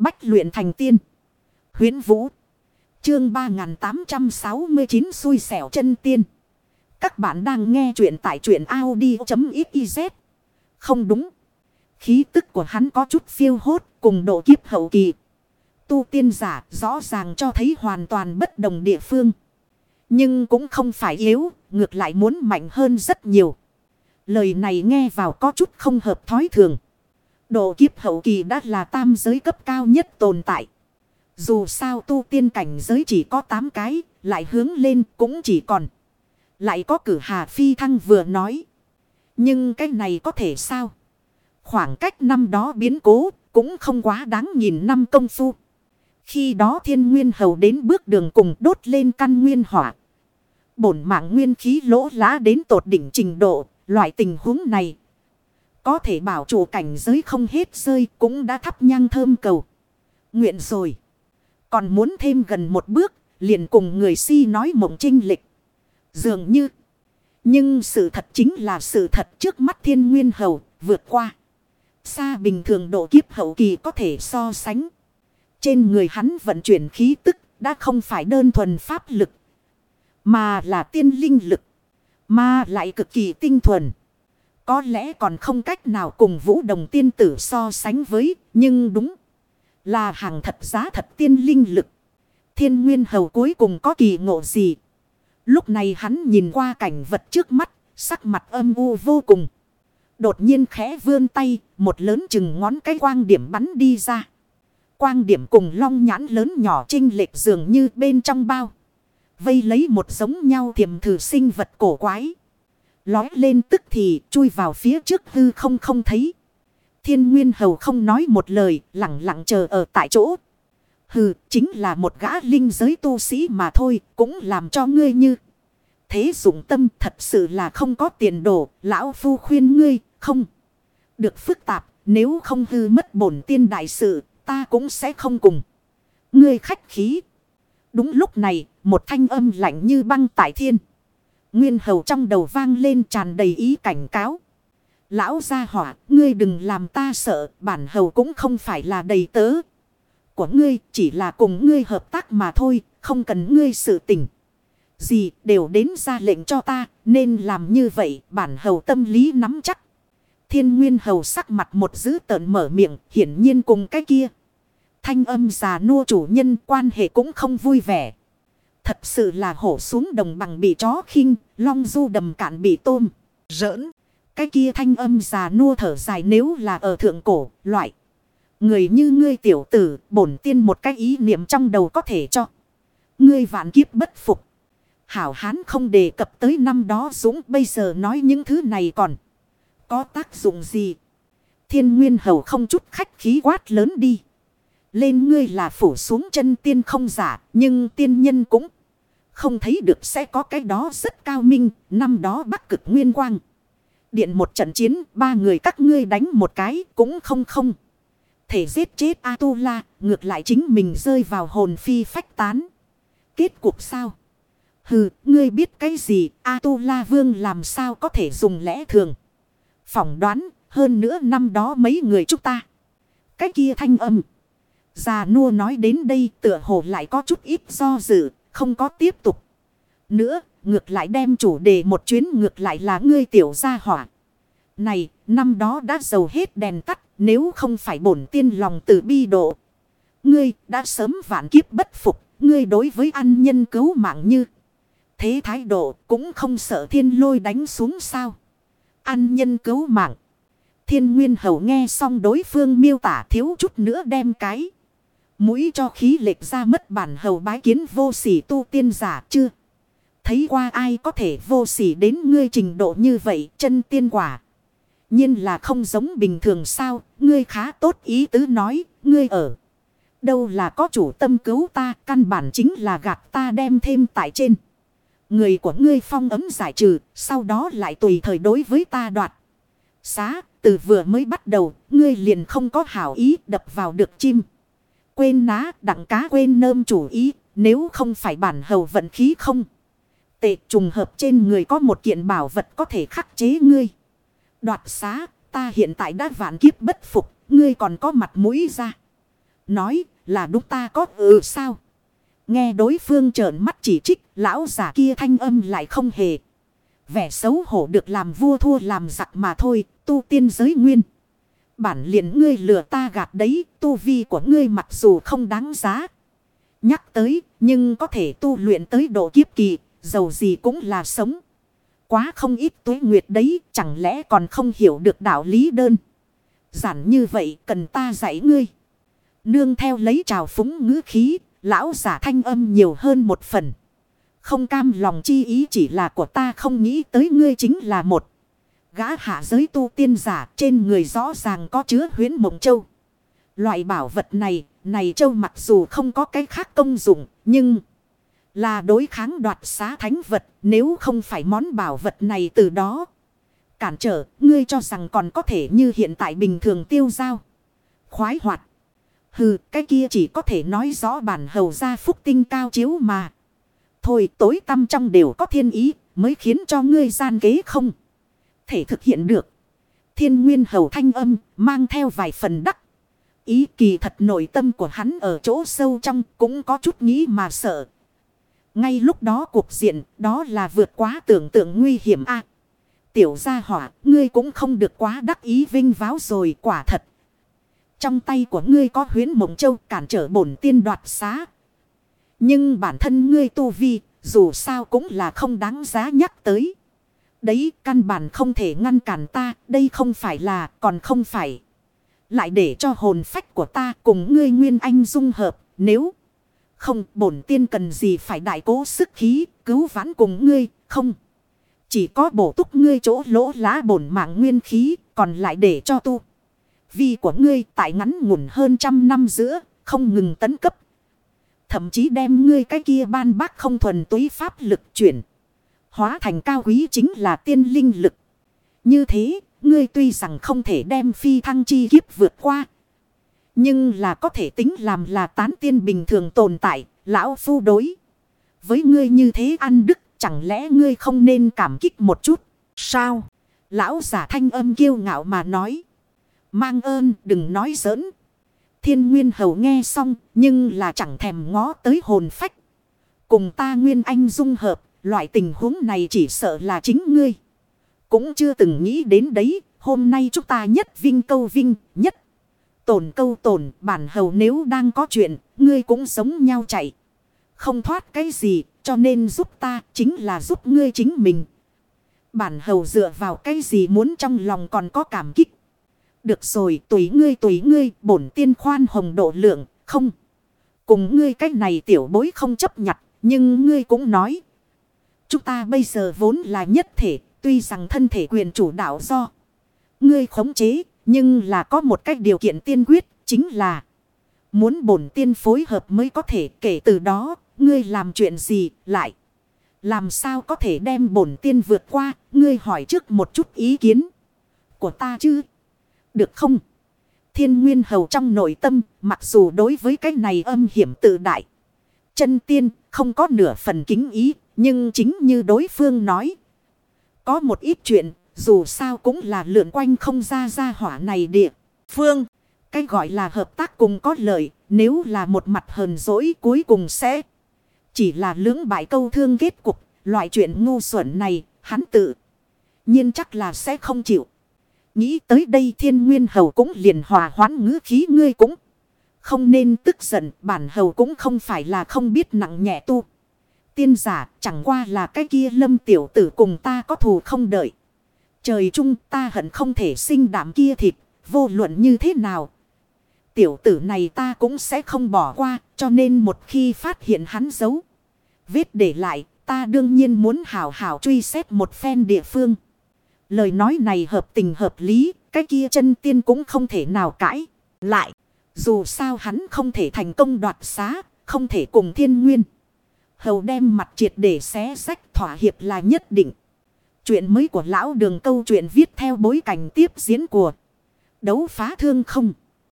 Bách luyện thành tiên. huyễn Vũ. Chương 3869 xui xẻo chân tiên. Các bạn đang nghe truyện tại truyện Audi.xyz. Không đúng. Khí tức của hắn có chút phiêu hốt cùng độ kiếp hậu kỳ. Tu tiên giả rõ ràng cho thấy hoàn toàn bất đồng địa phương. Nhưng cũng không phải yếu, ngược lại muốn mạnh hơn rất nhiều. Lời này nghe vào có chút không hợp thói thường. Độ kiếp hậu kỳ đã là tam giới cấp cao nhất tồn tại. Dù sao tu tiên cảnh giới chỉ có 8 cái, lại hướng lên cũng chỉ còn. Lại có cử hà phi thăng vừa nói. Nhưng cái này có thể sao? Khoảng cách năm đó biến cố cũng không quá đáng nhìn năm công phu. Khi đó thiên nguyên hầu đến bước đường cùng đốt lên căn nguyên hỏa. Bổn mạng nguyên khí lỗ lá đến tột đỉnh trình độ, loại tình huống này. Có thể bảo chủ cảnh giới không hết rơi cũng đã thắp nhang thơm cầu. Nguyện rồi. Còn muốn thêm gần một bước, liền cùng người si nói mộng trinh lịch. Dường như. Nhưng sự thật chính là sự thật trước mắt thiên nguyên hầu, vượt qua. Xa bình thường độ kiếp hậu kỳ có thể so sánh. Trên người hắn vận chuyển khí tức đã không phải đơn thuần pháp lực. Mà là tiên linh lực. Mà lại cực kỳ tinh thuần. Có lẽ còn không cách nào cùng vũ đồng tiên tử so sánh với. Nhưng đúng là hàng thật giá thật tiên linh lực. Thiên nguyên hầu cuối cùng có kỳ ngộ gì. Lúc này hắn nhìn qua cảnh vật trước mắt. Sắc mặt âm u vô cùng. Đột nhiên khẽ vươn tay. Một lớn chừng ngón cái quang điểm bắn đi ra. Quang điểm cùng long nhãn lớn nhỏ trinh lệch dường như bên trong bao. Vây lấy một giống nhau thiềm thử sinh vật cổ quái. Lói lên tức thì chui vào phía trước hư không không thấy. Thiên Nguyên Hầu không nói một lời, lặng lặng chờ ở tại chỗ. Hừ, chính là một gã linh giới tu sĩ mà thôi, cũng làm cho ngươi như. Thế dụng tâm thật sự là không có tiền đồ, lão phu khuyên ngươi, không. Được phức tạp, nếu không hư mất bổn tiên đại sự, ta cũng sẽ không cùng. Ngươi khách khí. Đúng lúc này, một thanh âm lạnh như băng tại thiên. Nguyên hầu trong đầu vang lên tràn đầy ý cảnh cáo. Lão gia hỏa, ngươi đừng làm ta sợ, bản hầu cũng không phải là đầy tớ. Của ngươi chỉ là cùng ngươi hợp tác mà thôi, không cần ngươi sự tình. Gì đều đến ra lệnh cho ta, nên làm như vậy, bản hầu tâm lý nắm chắc. Thiên nguyên hầu sắc mặt một dữ tợn mở miệng, hiển nhiên cùng cái kia. Thanh âm già nua chủ nhân quan hệ cũng không vui vẻ. Thật sự là hổ xuống đồng bằng bị chó khinh, long du đầm cạn bị tôm. Rỡn. Cái kia thanh âm già nua thở dài nếu là ở thượng cổ, loại. Người như ngươi tiểu tử, bổn tiên một cái ý niệm trong đầu có thể cho. Ngươi vạn kiếp bất phục. Hảo hán không đề cập tới năm đó Dũng bây giờ nói những thứ này còn. Có tác dụng gì? Thiên nguyên hầu không chút khách khí quát lớn đi. Lên ngươi là phủ xuống chân tiên không giả, nhưng tiên nhân cũng không thấy được sẽ có cái đó rất cao minh, năm đó bắc cực nguyên quang. Điện một trận chiến, ba người các ngươi đánh một cái cũng không không. Thể giết chết A-tu-la, ngược lại chính mình rơi vào hồn phi phách tán. Kết cục sao? Hừ, ngươi biết cái gì, A-tu-la vương làm sao có thể dùng lẽ thường. Phỏng đoán, hơn nữa năm đó mấy người chúng ta. Cái kia thanh âm. Già nua nói đến đây tựa hồ lại có chút ít do dự, không có tiếp tục. Nữa, ngược lại đem chủ đề một chuyến ngược lại là ngươi tiểu gia hỏa. Này, năm đó đã dầu hết đèn tắt, nếu không phải bổn tiên lòng từ bi độ. Ngươi đã sớm vạn kiếp bất phục, ngươi đối với ăn nhân cứu mạng như. Thế thái độ cũng không sợ thiên lôi đánh xuống sao. Ăn nhân cứu mạng. Thiên nguyên hầu nghe xong đối phương miêu tả thiếu chút nữa đem cái. Mũi cho khí lệch ra mất bản hầu bái kiến vô sỉ tu tiên giả chưa? Thấy qua ai có thể vô sỉ đến ngươi trình độ như vậy chân tiên quả. nhiên là không giống bình thường sao, ngươi khá tốt ý tứ nói, ngươi ở. Đâu là có chủ tâm cứu ta, căn bản chính là gạt ta đem thêm tại trên. Người của ngươi phong ấm giải trừ, sau đó lại tùy thời đối với ta đoạt. Xá, từ vừa mới bắt đầu, ngươi liền không có hảo ý đập vào được chim. Quên ná, đặng cá quên nơm chủ ý, nếu không phải bản hầu vận khí không. Tệ trùng hợp trên người có một kiện bảo vật có thể khắc chế ngươi. Đoạt xá, ta hiện tại đã vạn kiếp bất phục, ngươi còn có mặt mũi ra. nói là đúng ta có ừ sao. Nghe đối phương trợn mắt chỉ trích, lão giả kia thanh âm lại không hề. Vẻ xấu hổ được làm vua thua làm giặc mà thôi, tu tiên giới nguyên. Bản liền ngươi lừa ta gạt đấy, tu vi của ngươi mặc dù không đáng giá. Nhắc tới, nhưng có thể tu luyện tới độ kiếp kỳ, dầu gì cũng là sống. Quá không ít tuế nguyệt đấy, chẳng lẽ còn không hiểu được đạo lý đơn. Giản như vậy, cần ta dạy ngươi. Nương theo lấy trào phúng ngữ khí, lão giả thanh âm nhiều hơn một phần. Không cam lòng chi ý chỉ là của ta không nghĩ tới ngươi chính là một. Gã hạ giới tu tiên giả trên người rõ ràng có chứa huyến mộng châu. Loại bảo vật này, này châu mặc dù không có cái khác công dụng, nhưng là đối kháng đoạt xá thánh vật nếu không phải món bảo vật này từ đó. Cản trở, ngươi cho rằng còn có thể như hiện tại bình thường tiêu giao. Khoái hoạt. Hừ, cái kia chỉ có thể nói rõ bản hầu ra phúc tinh cao chiếu mà. Thôi tối tâm trong đều có thiên ý mới khiến cho ngươi gian kế không. Thể thực hiện được. Thiên nguyên hầu thanh âm mang theo vài phần đắc. Ý kỳ thật nội tâm của hắn ở chỗ sâu trong cũng có chút nghĩ mà sợ. Ngay lúc đó cuộc diện, đó là vượt quá tưởng tượng nguy hiểm a Tiểu gia hỏa, ngươi cũng không được quá đắc ý vinh váo rồi quả thật. Trong tay của ngươi có huyến mộng châu cản trở bổn tiên đoạt xá. Nhưng bản thân ngươi tu vi, dù sao cũng là không đáng giá nhắc tới. Đấy căn bản không thể ngăn cản ta đây không phải là còn không phải. Lại để cho hồn phách của ta cùng ngươi nguyên anh dung hợp nếu... Không, bổn tiên cần gì phải đại cố sức khí, cứu vãn cùng ngươi, không. Chỉ có bổ túc ngươi chỗ lỗ lá bổn mạng nguyên khí, còn lại để cho tu. vi của ngươi tại ngắn ngủn hơn trăm năm giữa, không ngừng tấn cấp. Thậm chí đem ngươi cái kia ban bác không thuần túy pháp lực chuyển. Hóa thành cao quý chính là tiên linh lực. Như thế, ngươi tuy rằng không thể đem phi thăng chi kiếp vượt qua, nhưng là có thể tính làm là tán tiên bình thường tồn tại, lão phu đối. Với ngươi như thế ăn đức, chẳng lẽ ngươi không nên cảm kích một chút? Sao? Lão giả thanh âm kiêu ngạo mà nói. Mang ơn đừng nói giỡn. Thiên nguyên hầu nghe xong, nhưng là chẳng thèm ngó tới hồn phách. Cùng ta nguyên anh dung hợp, loại tình huống này chỉ sợ là chính ngươi. Cũng chưa từng nghĩ đến đấy, hôm nay chúng ta nhất vinh câu vinh, nhất tổn câu tổn bản hầu nếu đang có chuyện, ngươi cũng sống nhau chạy. Không thoát cái gì, cho nên giúp ta chính là giúp ngươi chính mình. Bản hầu dựa vào cái gì muốn trong lòng còn có cảm kích. Được rồi, tùy ngươi tùy ngươi, bổn tiên khoan hồng độ lượng, không. Cùng ngươi cách này tiểu bối không chấp nhặt, nhưng ngươi cũng nói. Chúng ta bây giờ vốn là nhất thể, tuy rằng thân thể quyền chủ đạo do. Ngươi khống chế, nhưng là có một cách điều kiện tiên quyết, chính là muốn bổn tiên phối hợp mới có thể kể từ đó, ngươi làm chuyện gì lại. Làm sao có thể đem bổn tiên vượt qua, ngươi hỏi trước một chút ý kiến của ta chứ. Được không? Thiên nguyên hầu trong nội tâm, mặc dù đối với cái này âm hiểm tự đại. Chân tiên không có nửa phần kính ý, nhưng chính như đối phương nói. Có một ít chuyện dù sao cũng là lượn quanh không ra ra hỏa này địa. Phương. Cái gọi là hợp tác cùng có lợi. Nếu là một mặt hờn dỗi cuối cùng sẽ. Chỉ là lưỡng bại câu thương kết cục. Loại chuyện ngu xuẩn này. Hắn tự. nhiên chắc là sẽ không chịu. Nghĩ tới đây thiên nguyên hầu cũng liền hòa hoãn ngữ khí ngươi cũng. Không nên tức giận. Bản hầu cũng không phải là không biết nặng nhẹ tu. Tiên giả chẳng qua là cái kia lâm tiểu tử cùng ta có thù không đợi. Trời chung ta hận không thể sinh đảm kia thịt, vô luận như thế nào. Tiểu tử này ta cũng sẽ không bỏ qua, cho nên một khi phát hiện hắn giấu. Vết để lại, ta đương nhiên muốn hảo hảo truy xét một phen địa phương. Lời nói này hợp tình hợp lý, cái kia chân tiên cũng không thể nào cãi. Lại, dù sao hắn không thể thành công đoạt xá, không thể cùng thiên nguyên. Hầu đem mặt triệt để xé sách thỏa hiệp là nhất định. Chuyện mới của lão đường câu chuyện viết theo bối cảnh tiếp diễn của đấu phá thương không.